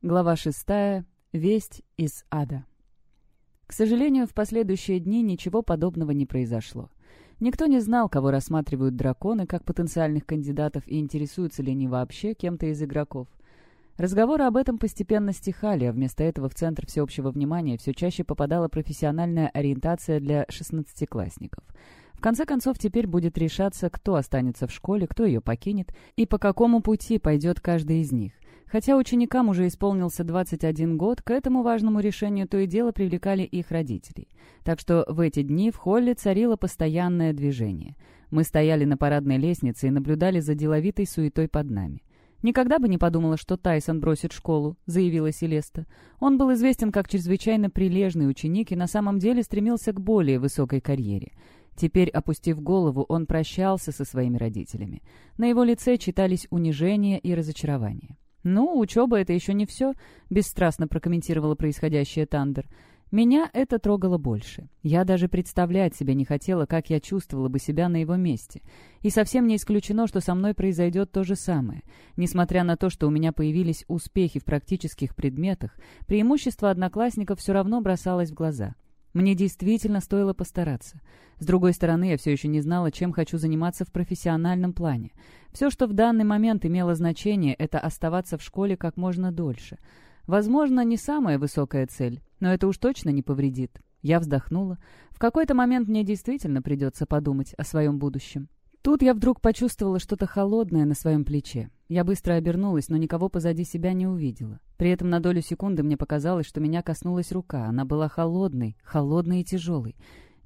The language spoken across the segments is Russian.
Глава шестая. Весть из ада. К сожалению, в последующие дни ничего подобного не произошло. Никто не знал, кого рассматривают драконы как потенциальных кандидатов и интересуются ли они вообще кем-то из игроков. Разговоры об этом постепенно стихали, а вместо этого в центр всеобщего внимания все чаще попадала профессиональная ориентация для шестнадцатиклассников. В конце концов, теперь будет решаться, кто останется в школе, кто ее покинет и по какому пути пойдет каждый из них. Хотя ученикам уже исполнился 21 год, к этому важному решению то и дело привлекали их родителей. Так что в эти дни в холле царило постоянное движение. Мы стояли на парадной лестнице и наблюдали за деловитой суетой под нами. «Никогда бы не подумала, что Тайсон бросит школу», — заявила Селеста. Он был известен как чрезвычайно прилежный ученик и на самом деле стремился к более высокой карьере. Теперь, опустив голову, он прощался со своими родителями. На его лице читались унижение и разочарование. «Ну, учеба — это еще не все», — бесстрастно прокомментировала происходящее Тандер. «Меня это трогало больше. Я даже представлять себе не хотела, как я чувствовала бы себя на его месте. И совсем не исключено, что со мной произойдет то же самое. Несмотря на то, что у меня появились успехи в практических предметах, преимущество одноклассников все равно бросалось в глаза». Мне действительно стоило постараться. С другой стороны, я все еще не знала, чем хочу заниматься в профессиональном плане. Все, что в данный момент имело значение, это оставаться в школе как можно дольше. Возможно, не самая высокая цель, но это уж точно не повредит. Я вздохнула. В какой-то момент мне действительно придется подумать о своем будущем. Тут я вдруг почувствовала что-то холодное на своем плече. Я быстро обернулась, но никого позади себя не увидела. При этом на долю секунды мне показалось, что меня коснулась рука. Она была холодной, холодной и тяжелой.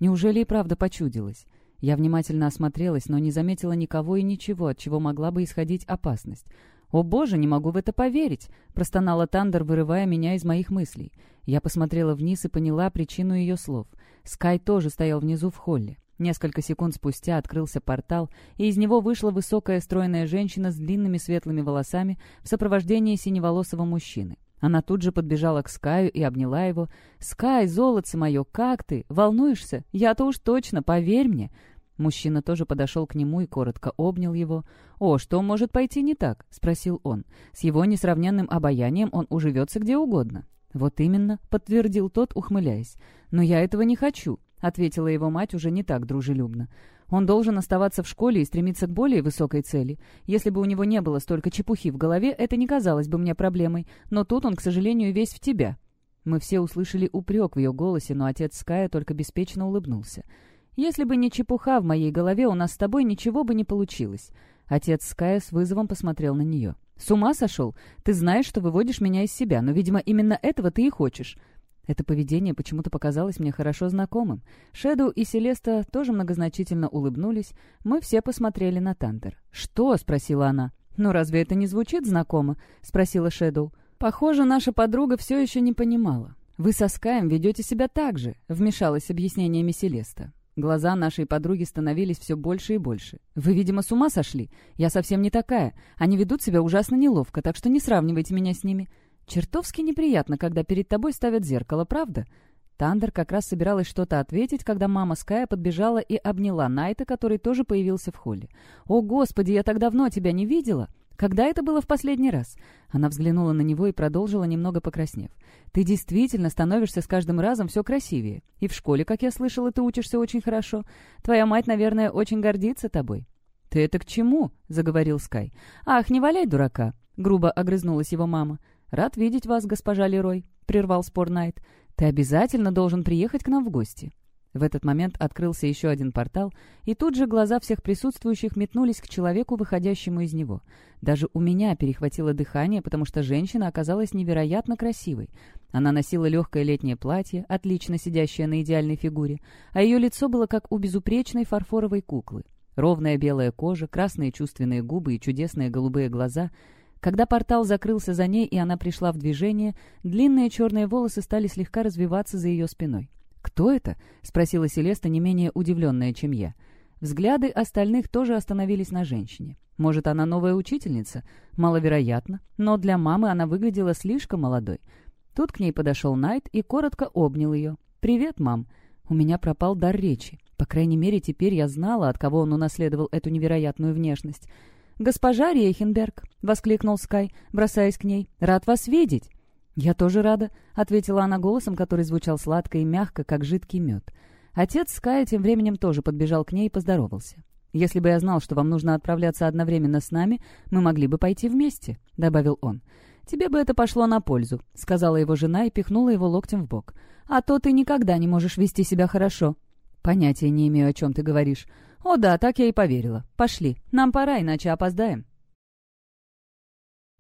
Неужели и правда почудилась? Я внимательно осмотрелась, но не заметила никого и ничего, от чего могла бы исходить опасность. «О боже, не могу в это поверить!» — простонала Тандер, вырывая меня из моих мыслей. Я посмотрела вниз и поняла причину ее слов. Скай тоже стоял внизу в холле. Несколько секунд спустя открылся портал, и из него вышла высокая стройная женщина с длинными светлыми волосами в сопровождении синеволосого мужчины. Она тут же подбежала к Скаю и обняла его. «Скай, золотце мое, как ты? Волнуешься? Я-то уж точно, поверь мне!» Мужчина тоже подошел к нему и коротко обнял его. «О, что может пойти не так?» — спросил он. «С его несравненным обаянием он уживется где угодно». «Вот именно», — подтвердил тот, ухмыляясь. «Но я этого не хочу ответила его мать уже не так дружелюбно. Он должен оставаться в школе и стремиться к более высокой цели. Если бы у него не было столько чепухи в голове, это не казалось бы мне проблемой. Но тут он, к сожалению, весь в тебя». Мы все услышали упрек в ее голосе, но отец Ская только беспечно улыбнулся. «Если бы не чепуха в моей голове, у нас с тобой ничего бы не получилось». Отец Ская с вызовом посмотрел на нее. «С ума сошел? Ты знаешь, что выводишь меня из себя, но, видимо, именно этого ты и хочешь. Это поведение почему-то показалось мне хорошо знакомым. Шэдоу и Селеста тоже многозначительно улыбнулись. Мы все посмотрели на Тантер. «Что?» — спросила она. «Ну разве это не звучит знакомо?» — спросила Шэдоу. «Похоже, наша подруга все еще не понимала. Вы со Скаем ведете себя так же», — вмешалась объяснениями Селеста. Глаза нашей подруги становились все больше и больше. «Вы, видимо, с ума сошли. Я совсем не такая. Они ведут себя ужасно неловко, так что не сравнивайте меня с ними. Чертовски неприятно, когда перед тобой ставят зеркало, правда? Тандер как раз собиралась что-то ответить, когда мама Ская подбежала и обняла Найта, который тоже появился в холле. «О, Господи, я так давно тебя не видела!» «Когда это было в последний раз?» Она взглянула на него и продолжила, немного покраснев. «Ты действительно становишься с каждым разом все красивее. И в школе, как я слышала, ты учишься очень хорошо. Твоя мать, наверное, очень гордится тобой». «Ты это к чему?» — заговорил Скай. «Ах, не валяй дурака!» — грубо огрызнулась его мама. «Рад видеть вас, госпожа Лерой», — прервал спор Найт. «Ты обязательно должен приехать к нам в гости». В этот момент открылся еще один портал, и тут же глаза всех присутствующих метнулись к человеку, выходящему из него. Даже у меня перехватило дыхание, потому что женщина оказалась невероятно красивой. Она носила легкое летнее платье, отлично сидящее на идеальной фигуре, а ее лицо было как у безупречной фарфоровой куклы. Ровная белая кожа, красные чувственные губы и чудесные голубые глаза — когда портал закрылся за ней, и она пришла в движение, длинные черные волосы стали слегка развиваться за ее спиной. «Кто это?» — спросила Селеста, не менее удивленная, чем я. Взгляды остальных тоже остановились на женщине. Может, она новая учительница? Маловероятно. Но для мамы она выглядела слишком молодой. Тут к ней подошел Найт и коротко обнял ее. «Привет, мам». У меня пропал дар речи. По крайней мере, теперь я знала, от кого он унаследовал эту невероятную внешность. «Госпожа Рейхенберг!» — воскликнул Скай, бросаясь к ней. «Рад вас видеть!» «Я тоже рада», — ответила она голосом, который звучал сладко и мягко, как жидкий мед. Отец Ская тем временем тоже подбежал к ней и поздоровался. «Если бы я знал, что вам нужно отправляться одновременно с нами, мы могли бы пойти вместе», — добавил он. «Тебе бы это пошло на пользу», — сказала его жена и пихнула его локтем в бок. «А то ты никогда не можешь вести себя хорошо». «Понятия не имею, о чем ты говоришь». «О да, так я и поверила. Пошли. Нам пора, иначе опоздаем».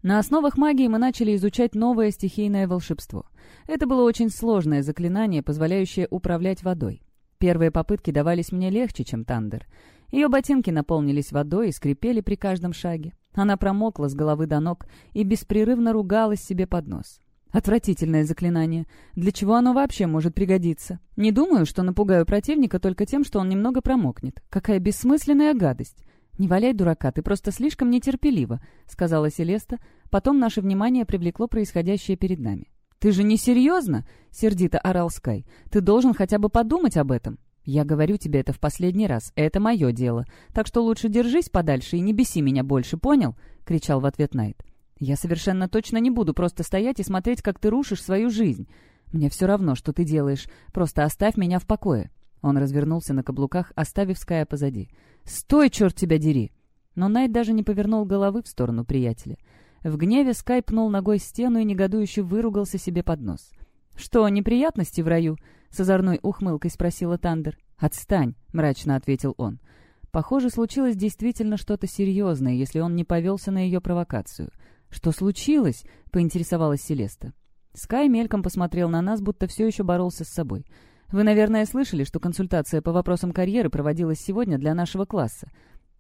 На основах магии мы начали изучать новое стихийное волшебство. Это было очень сложное заклинание, позволяющее управлять водой. Первые попытки давались мне легче, чем Тандер. Ее ботинки наполнились водой и скрипели при каждом шаге. Она промокла с головы до ног и беспрерывно ругалась себе под нос. Отвратительное заклинание. Для чего оно вообще может пригодиться? Не думаю, что напугаю противника только тем, что он немного промокнет. Какая бессмысленная гадость. «Не валяй дурака, ты просто слишком нетерпелива», — сказала Селеста. Потом наше внимание привлекло происходящее перед нами. «Ты же не серьезно?» — сердито орал Скай. «Ты должен хотя бы подумать об этом». «Я говорю тебе это в последний раз. Это мое дело. Так что лучше держись подальше и не беси меня больше, понял?» — кричал в ответ Найт. «Я совершенно точно не буду просто стоять и смотреть, как ты рушишь свою жизнь. Мне все равно, что ты делаешь. Просто оставь меня в покое». Он развернулся на каблуках, оставив Ская позади. «Стой, черт тебя дери!» Но Найт даже не повернул головы в сторону приятеля. В гневе Скай пнул ногой стену и негодующе выругался себе под нос. «Что, неприятности в раю?» — с озорной ухмылкой спросила Тандер. «Отстань!» — мрачно ответил он. Похоже, случилось действительно что-то серьезное, если он не повелся на ее провокацию. «Что случилось?» — поинтересовалась Селеста. Скай мельком посмотрел на нас, будто все еще боролся с собой. Вы, наверное, слышали, что консультация по вопросам карьеры проводилась сегодня для нашего класса.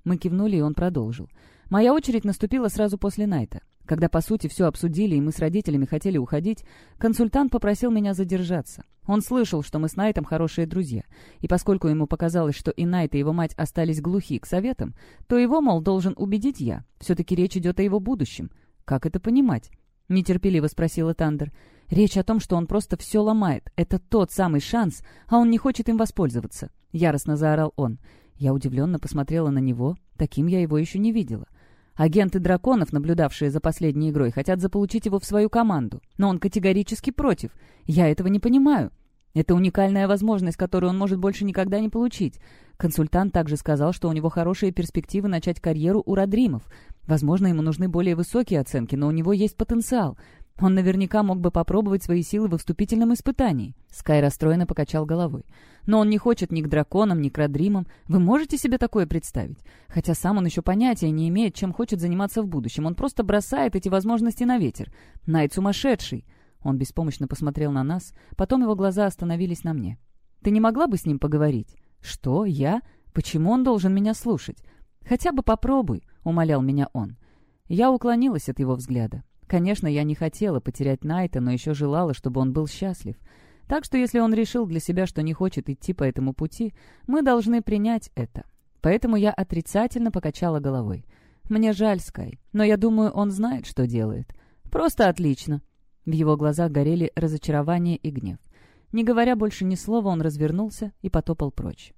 Мы кивнули, и он продолжил. Моя очередь наступила сразу после Найта. Когда, по сути, все обсудили, и мы с родителями хотели уходить, консультант попросил меня задержаться. Он слышал, что мы с Найтом хорошие друзья, и поскольку ему показалось, что и Найт, и его мать остались глухи к советам, то его, мол, должен убедить я. Все-таки речь идет о его будущем. Как это понимать? — нетерпеливо спросила Тандер. Речь о том, что он просто все ломает. Это тот самый шанс, а он не хочет им воспользоваться. Яростно заорал он. Я удивленно посмотрела на него. Таким я его еще не видела. Агенты драконов, наблюдавшие за последней игрой, хотят заполучить его в свою команду. Но он категорически против. Я этого не понимаю. Это уникальная возможность, которую он может больше никогда не получить. Консультант также сказал, что у него хорошие перспективы начать карьеру у Родримов. Возможно, ему нужны более высокие оценки, но у него есть потенциал. Он наверняка мог бы попробовать свои силы во вступительном испытании. Скай расстроенно покачал головой. Но он не хочет ни к драконам, ни к родримам. Вы можете себе такое представить? Хотя сам он еще понятия не имеет, чем хочет заниматься в будущем. Он просто бросает эти возможности на ветер. Найт сумасшедший. Он беспомощно посмотрел на нас, потом его глаза остановились на мне. «Ты не могла бы с ним поговорить?» «Что? Я? Почему он должен меня слушать?» «Хотя бы попробуй», — умолял меня он. Я уклонилась от его взгляда. Конечно, я не хотела потерять Найта, но еще желала, чтобы он был счастлив. Так что если он решил для себя, что не хочет идти по этому пути, мы должны принять это. Поэтому я отрицательно покачала головой. Мне жаль, Скай, но я думаю, он знает, что делает. Просто отлично. В его глазах горели разочарование и гнев. Не говоря больше ни слова, он развернулся и потопал прочь.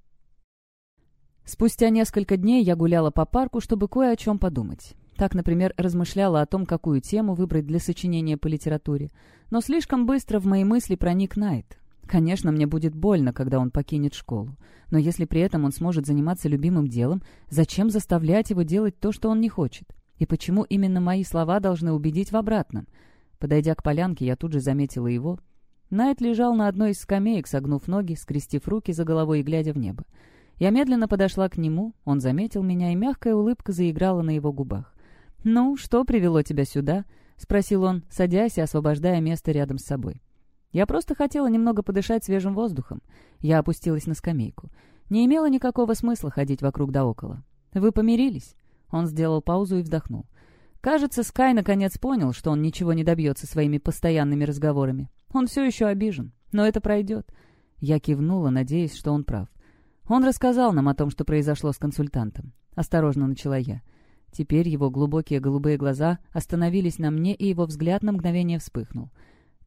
Спустя несколько дней я гуляла по парку, чтобы кое о чем подумать. Так, например, размышляла о том, какую тему выбрать для сочинения по литературе. Но слишком быстро в мои мысли проник Найт. Конечно, мне будет больно, когда он покинет школу. Но если при этом он сможет заниматься любимым делом, зачем заставлять его делать то, что он не хочет? И почему именно мои слова должны убедить в обратном? Подойдя к полянке, я тут же заметила его. Найт лежал на одной из скамеек, согнув ноги, скрестив руки за головой и глядя в небо. Я медленно подошла к нему, он заметил меня, и мягкая улыбка заиграла на его губах. «Ну, что привело тебя сюда?» — спросил он, садясь и освобождая место рядом с собой. Я просто хотела немного подышать свежим воздухом. Я опустилась на скамейку. Не имело никакого смысла ходить вокруг да около. «Вы помирились?» Он сделал паузу и вздохнул. Кажется, Скай наконец понял, что он ничего не добьется своими постоянными разговорами. Он все еще обижен, но это пройдет. Я кивнула, надеясь, что он прав. Он рассказал нам о том, что произошло с консультантом. Осторожно начала я. Теперь его глубокие голубые глаза остановились на мне, и его взгляд на мгновение вспыхнул.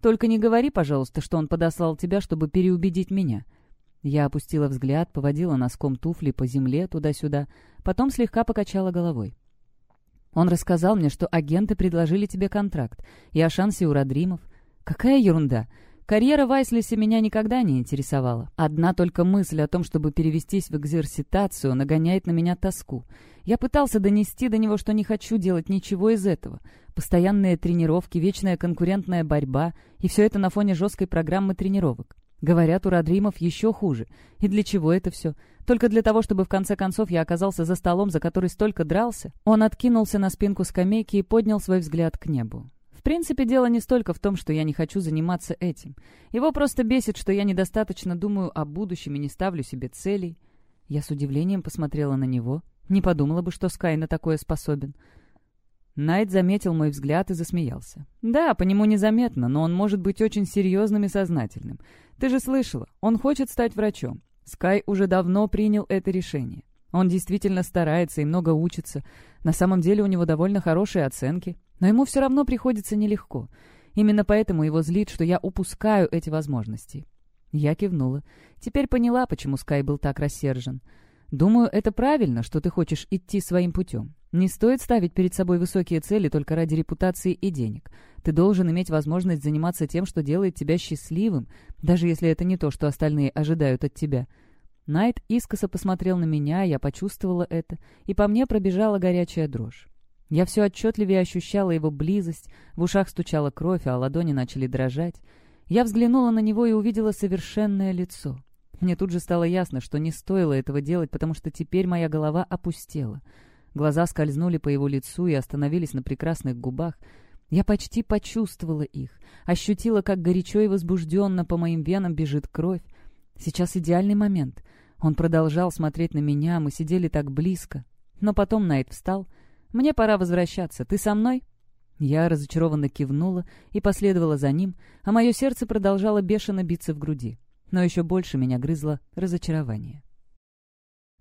«Только не говори, пожалуйста, что он подослал тебя, чтобы переубедить меня». Я опустила взгляд, поводила носком туфли по земле туда-сюда, потом слегка покачала головой. Он рассказал мне, что агенты предложили тебе контракт, и о шансе у Родримов. Какая ерунда! Карьера в Айслисе меня никогда не интересовала. Одна только мысль о том, чтобы перевестись в экзерситацию, нагоняет на меня тоску. Я пытался донести до него, что не хочу делать ничего из этого. Постоянные тренировки, вечная конкурентная борьба, и все это на фоне жесткой программы тренировок. Говорят, у Родримов еще хуже. И для чего это все? Только для того, чтобы в конце концов я оказался за столом, за который столько дрался? Он откинулся на спинку скамейки и поднял свой взгляд к небу принципе, дело не столько в том, что я не хочу заниматься этим. Его просто бесит, что я недостаточно думаю о будущем и не ставлю себе целей. Я с удивлением посмотрела на него. Не подумала бы, что Скай на такое способен. Найт заметил мой взгляд и засмеялся. «Да, по нему незаметно, но он может быть очень серьезным и сознательным. Ты же слышала, он хочет стать врачом. Скай уже давно принял это решение. Он действительно старается и много учится. На самом деле у него довольно хорошие оценки. Но ему все равно приходится нелегко. Именно поэтому его злит, что я упускаю эти возможности. Я кивнула. Теперь поняла, почему Скай был так рассержен. Думаю, это правильно, что ты хочешь идти своим путем. Не стоит ставить перед собой высокие цели только ради репутации и денег. Ты должен иметь возможность заниматься тем, что делает тебя счастливым, даже если это не то, что остальные ожидают от тебя. Найт искоса посмотрел на меня, я почувствовала это, и по мне пробежала горячая дрожь. Я все отчетливее ощущала его близость, в ушах стучала кровь, а ладони начали дрожать. Я взглянула на него и увидела совершенное лицо. Мне тут же стало ясно, что не стоило этого делать, потому что теперь моя голова опустела. Глаза скользнули по его лицу и остановились на прекрасных губах. Я почти почувствовала их, ощутила, как горячо и возбужденно по моим венам бежит кровь. Сейчас идеальный момент. Он продолжал смотреть на меня, мы сидели так близко. Но потом Найт встал — «Мне пора возвращаться. Ты со мной?» Я разочарованно кивнула и последовала за ним, а мое сердце продолжало бешено биться в груди. Но еще больше меня грызло разочарование.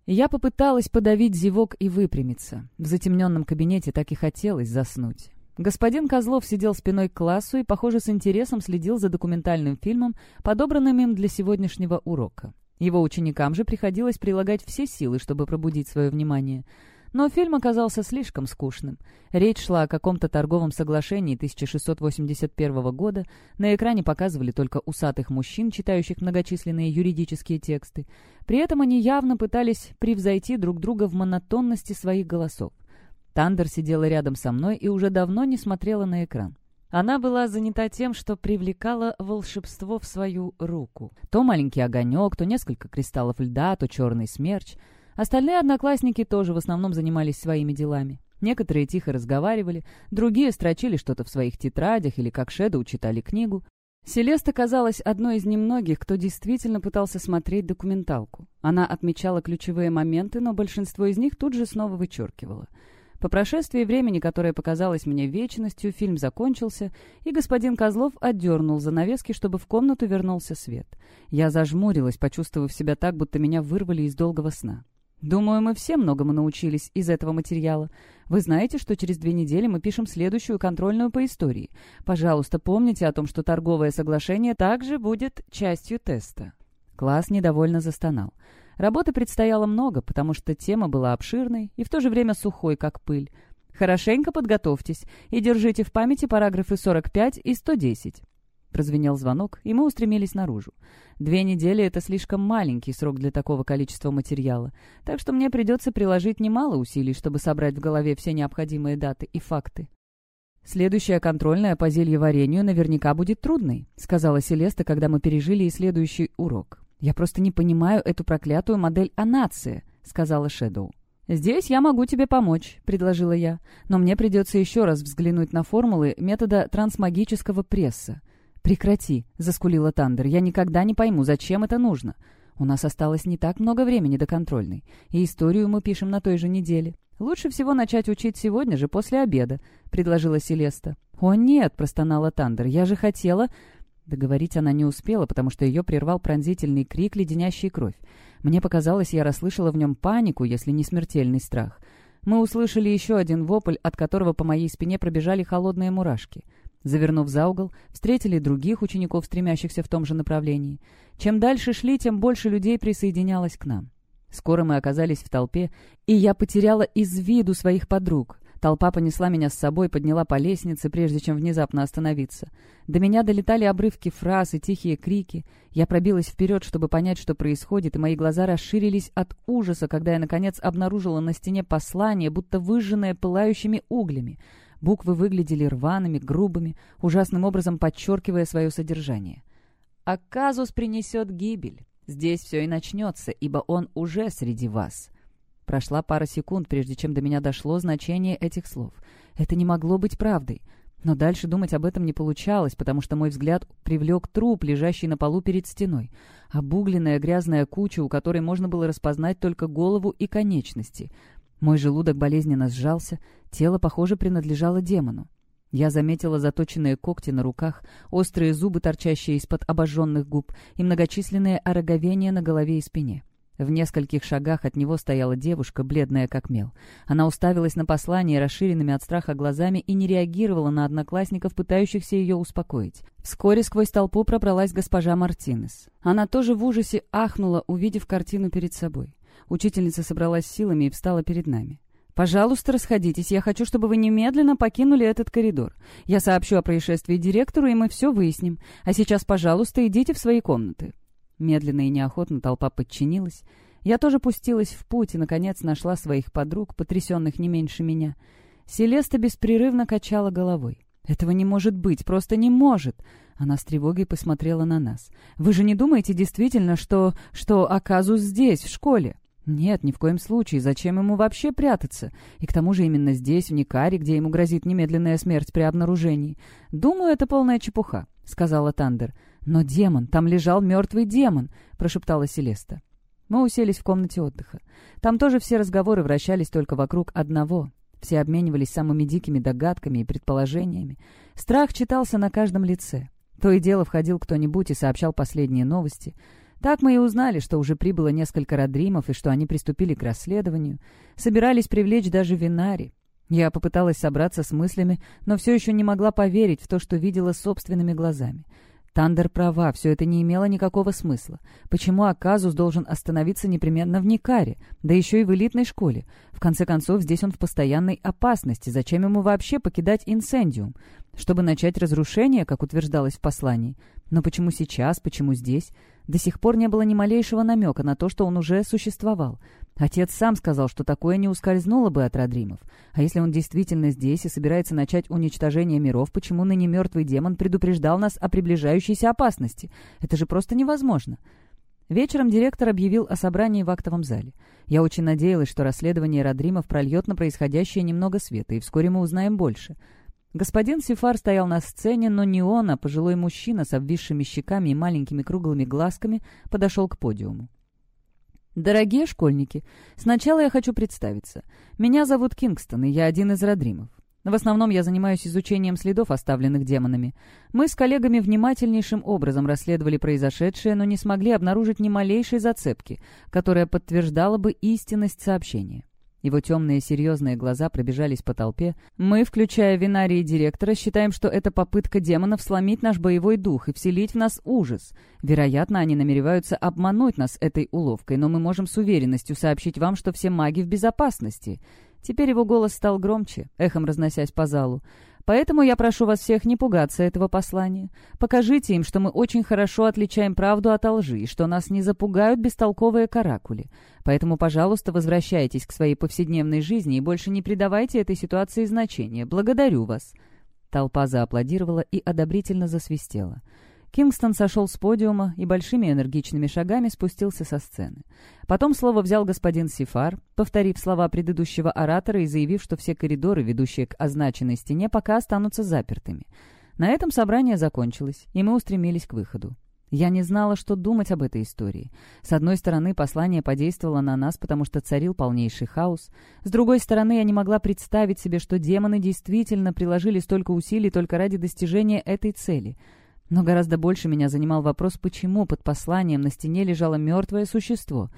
Я попыталась подавить зевок и выпрямиться. В затемненном кабинете так и хотелось заснуть. Господин Козлов сидел спиной к классу и, похоже, с интересом следил за документальным фильмом, подобранным им для сегодняшнего урока. Его ученикам же приходилось прилагать все силы, чтобы пробудить свое внимание — но фильм оказался слишком скучным. Речь шла о каком-то торговом соглашении 1681 года, на экране показывали только усатых мужчин, читающих многочисленные юридические тексты. При этом они явно пытались превзойти друг друга в монотонности своих голосов. Тандер сидела рядом со мной и уже давно не смотрела на экран. Она была занята тем, что привлекала волшебство в свою руку. То маленький огонек, то несколько кристаллов льда, то черный смерч — Остальные одноклассники тоже в основном занимались своими делами. Некоторые тихо разговаривали, другие строчили что-то в своих тетрадях или как Шэдоу читали книгу. Селеста казалась одной из немногих, кто действительно пытался смотреть документалку. Она отмечала ключевые моменты, но большинство из них тут же снова вычеркивала. По прошествии времени, которое показалось мне вечностью, фильм закончился, и господин Козлов отдернул занавески, чтобы в комнату вернулся свет. Я зажмурилась, почувствовав себя так, будто меня вырвали из долгого сна. Думаю, мы все многому научились из этого материала. Вы знаете, что через две недели мы пишем следующую контрольную по истории. Пожалуйста, помните о том, что торговое соглашение также будет частью теста». Класс недовольно застонал. Работы предстояло много, потому что тема была обширной и в то же время сухой, как пыль. Хорошенько подготовьтесь и держите в памяти параграфы 45 и 110. Прозвенел звонок, и мы устремились наружу. Две недели — это слишком маленький срок для такого количества материала, так что мне придется приложить немало усилий, чтобы собрать в голове все необходимые даты и факты. «Следующая контрольная по зельеварению наверняка будет трудной», — сказала Селеста, когда мы пережили и следующий урок. «Я просто не понимаю эту проклятую модель анации», — сказала Шэдоу. «Здесь я могу тебе помочь», — предложила я. «Но мне придется еще раз взглянуть на формулы метода трансмагического пресса. «Прекрати», — заскулила Тандер. «Я никогда не пойму, зачем это нужно. У нас осталось не так много времени до контрольной, и историю мы пишем на той же неделе. Лучше всего начать учить сегодня же, после обеда», — предложила Селеста. «О, нет», — простонала Тандер, — «я же хотела...» Договорить она не успела, потому что ее прервал пронзительный крик, леденящий кровь. Мне показалось, я расслышала в нем панику, если не смертельный страх. Мы услышали еще один вопль, от которого по моей спине пробежали холодные мурашки — Завернув за угол, встретили других учеников, стремящихся в том же направлении. Чем дальше шли, тем больше людей присоединялось к нам. Скоро мы оказались в толпе, и я потеряла из виду своих подруг. Толпа понесла меня с собой, подняла по лестнице, прежде чем внезапно остановиться. До меня долетали обрывки фраз и тихие крики. Я пробилась вперед, чтобы понять, что происходит, и мои глаза расширились от ужаса, когда я, наконец, обнаружила на стене послание, будто выжженное пылающими углями. Буквы выглядели рваными, грубыми, ужасным образом подчеркивая свое содержание. «Аказус принесет гибель. Здесь все и начнется, ибо он уже среди вас». Прошла пара секунд, прежде чем до меня дошло значение этих слов. Это не могло быть правдой. Но дальше думать об этом не получалось, потому что мой взгляд привлек труп, лежащий на полу перед стеной. Обугленная грязная куча, у которой можно было распознать только голову и конечности. Мой желудок болезненно сжался, тело, похоже, принадлежало демону. Я заметила заточенные когти на руках, острые зубы, торчащие из-под обожженных губ, и многочисленные ороговения на голове и спине. В нескольких шагах от него стояла девушка, бледная как мел. Она уставилась на послание расширенными от страха глазами и не реагировала на одноклассников, пытающихся ее успокоить. Вскоре сквозь толпу пробралась госпожа Мартинес. Она тоже в ужасе ахнула, увидев картину перед собой. Учительница собралась силами и встала перед нами. «Пожалуйста, расходитесь. Я хочу, чтобы вы немедленно покинули этот коридор. Я сообщу о происшествии директору, и мы все выясним. А сейчас, пожалуйста, идите в свои комнаты». Медленно и неохотно толпа подчинилась. Я тоже пустилась в путь и, наконец, нашла своих подруг, потрясенных не меньше меня. Селеста беспрерывно качала головой. «Этого не может быть, просто не может!» Она с тревогой посмотрела на нас. «Вы же не думаете действительно, что... что Аказус здесь, в школе?» «Нет, ни в коем случае. Зачем ему вообще прятаться? И к тому же именно здесь, в Никаре, где ему грозит немедленная смерть при обнаружении. Думаю, это полная чепуха», — сказала Тандер. «Но демон, там лежал мертвый демон», — прошептала Селеста. Мы уселись в комнате отдыха. Там тоже все разговоры вращались только вокруг одного. Все обменивались самыми дикими догадками и предположениями. Страх читался на каждом лице. То и дело входил кто-нибудь и сообщал последние новости. Так мы и узнали, что уже прибыло несколько родримов и что они приступили к расследованию. Собирались привлечь даже Винари. Я попыталась собраться с мыслями, но все еще не могла поверить в то, что видела собственными глазами. Тандер права, все это не имело никакого смысла. Почему Аказус должен остановиться непременно в Никаре, да еще и в элитной школе? В конце концов, здесь он в постоянной опасности. Зачем ему вообще покидать инсендиум? Чтобы начать разрушение, как утверждалось в послании. Но почему сейчас, почему здесь? До сих пор не было ни малейшего намека на то, что он уже существовал. Отец сам сказал, что такое не ускользнуло бы от Родримов. А если он действительно здесь и собирается начать уничтожение миров, почему ныне мертвый демон предупреждал нас о приближающейся опасности? Это же просто невозможно. Вечером директор объявил о собрании в актовом зале. Я очень надеялась, что расследование Родримов прольет на происходящее немного света, и вскоре мы узнаем больше. Господин Сифар стоял на сцене, но не он, а пожилой мужчина с обвисшими щеками и маленькими круглыми глазками подошел к подиуму. «Дорогие школьники, сначала я хочу представиться. Меня зовут Кингстон, и я один из Родримов. В основном я занимаюсь изучением следов, оставленных демонами. Мы с коллегами внимательнейшим образом расследовали произошедшее, но не смогли обнаружить ни малейшей зацепки, которая подтверждала бы истинность сообщения. Его темные серьезные глаза пробежались по толпе. «Мы, включая Винарии и директора, считаем, что это попытка демонов сломить наш боевой дух и вселить в нас ужас. Вероятно, они намереваются обмануть нас этой уловкой, но мы можем с уверенностью сообщить вам, что все маги в безопасности». Теперь его голос стал громче, эхом разносясь по залу. Поэтому я прошу вас всех не пугаться этого послания. Покажите им, что мы очень хорошо отличаем правду от лжи, что нас не запугают бестолковые каракули. Поэтому, пожалуйста, возвращайтесь к своей повседневной жизни и больше не придавайте этой ситуации значения. Благодарю вас». Толпа зааплодировала и одобрительно засвистела. Кингстон сошел с подиума и большими энергичными шагами спустился со сцены. Потом слово взял господин Сифар, повторив слова предыдущего оратора и заявив, что все коридоры, ведущие к означенной стене, пока останутся запертыми. На этом собрание закончилось, и мы устремились к выходу. Я не знала, что думать об этой истории. С одной стороны, послание подействовало на нас, потому что царил полнейший хаос. С другой стороны, я не могла представить себе, что демоны действительно приложили столько усилий только ради достижения этой цели — но гораздо больше меня занимал вопрос, почему под посланием на стене лежало мертвое существо.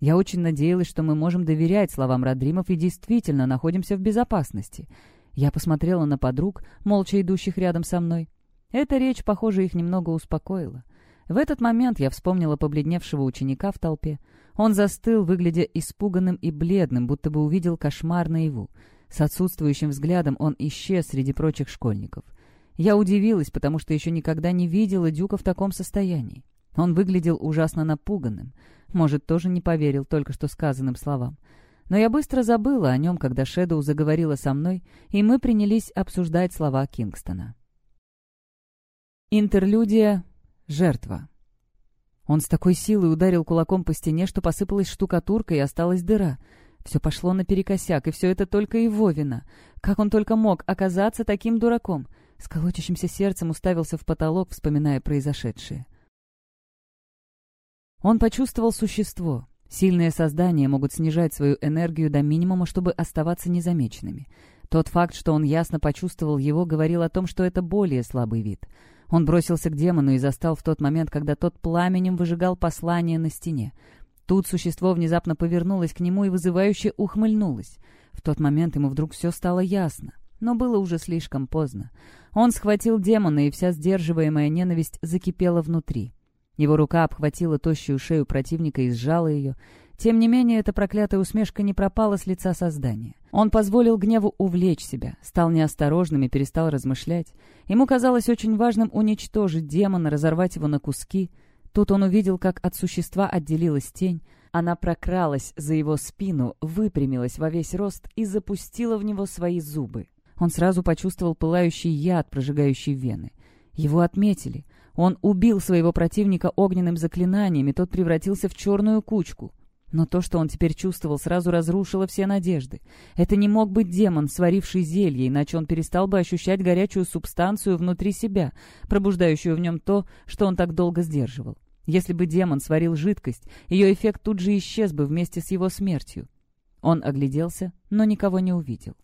Я очень надеялась, что мы можем доверять словам Родримов и действительно находимся в безопасности. Я посмотрела на подруг, молча идущих рядом со мной. Эта речь, похоже, их немного успокоила. В этот момент я вспомнила побледневшего ученика в толпе. Он застыл, выглядя испуганным и бледным, будто бы увидел кошмар наяву. С отсутствующим взглядом он исчез среди прочих школьников. Я удивилась, потому что еще никогда не видела Дюка в таком состоянии. Он выглядел ужасно напуганным. Может, тоже не поверил только что сказанным словам. Но я быстро забыла о нем, когда Шэдоу заговорила со мной, и мы принялись обсуждать слова Кингстона. Интерлюдия «Жертва». Он с такой силой ударил кулаком по стене, что посыпалась штукатурка и осталась дыра. Все пошло наперекосяк, и все это только его вина. Как он только мог оказаться таким дураком? С колотящимся сердцем уставился в потолок, вспоминая произошедшее. Он почувствовал существо. Сильные создания могут снижать свою энергию до минимума, чтобы оставаться незамеченными. Тот факт, что он ясно почувствовал его, говорил о том, что это более слабый вид. Он бросился к демону и застал в тот момент, когда тот пламенем выжигал послание на стене. Тут существо внезапно повернулось к нему и вызывающе ухмыльнулось. В тот момент ему вдруг все стало ясно. Но было уже слишком поздно. Он схватил демона, и вся сдерживаемая ненависть закипела внутри. Его рука обхватила тощую шею противника и сжала ее. Тем не менее, эта проклятая усмешка не пропала с лица создания. Он позволил гневу увлечь себя, стал неосторожным и перестал размышлять. Ему казалось очень важным уничтожить демона, разорвать его на куски. Тут он увидел, как от существа отделилась тень. Она прокралась за его спину, выпрямилась во весь рост и запустила в него свои зубы. Он сразу почувствовал пылающий яд, прожигающий вены. Его отметили. Он убил своего противника огненным заклинанием, и тот превратился в черную кучку. Но то, что он теперь чувствовал, сразу разрушило все надежды. Это не мог быть демон, сваривший зелье, иначе он перестал бы ощущать горячую субстанцию внутри себя, пробуждающую в нем то, что он так долго сдерживал. Если бы демон сварил жидкость, ее эффект тут же исчез бы вместе с его смертью. Он огляделся, но никого не увидел.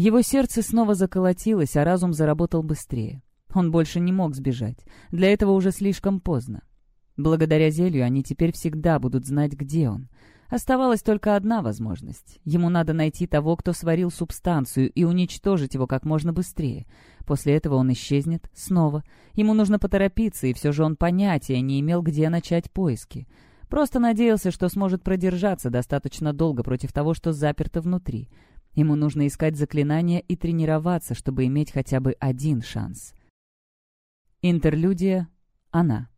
Его сердце снова заколотилось, а разум заработал быстрее. Он больше не мог сбежать. Для этого уже слишком поздно. Благодаря зелью они теперь всегда будут знать, где он. Оставалась только одна возможность. Ему надо найти того, кто сварил субстанцию, и уничтожить его как можно быстрее. После этого он исчезнет снова. Ему нужно поторопиться, и все же он понятия не имел, где начать поиски. Просто надеялся, что сможет продержаться достаточно долго против того, что заперто внутри. Ему нужно искать заклинания и тренироваться, чтобы иметь хотя бы один шанс. Интерлюдия «Она».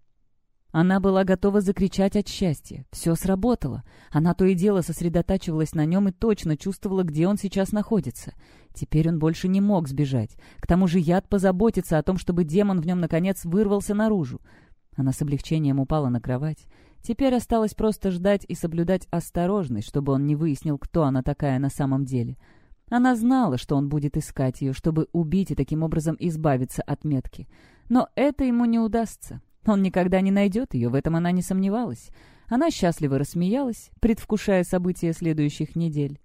Она была готова закричать от счастья. Все сработало. Она то и дело сосредотачивалась на нем и точно чувствовала, где он сейчас находится. Теперь он больше не мог сбежать. К тому же яд позаботится о том, чтобы демон в нем, наконец, вырвался наружу. Она с облегчением упала на кровать. Теперь осталось просто ждать и соблюдать осторожность, чтобы он не выяснил, кто она такая на самом деле. Она знала, что он будет искать ее, чтобы убить и таким образом избавиться от метки. Но это ему не удастся. Он никогда не найдет ее, в этом она не сомневалась. Она счастливо рассмеялась, предвкушая события следующих недель.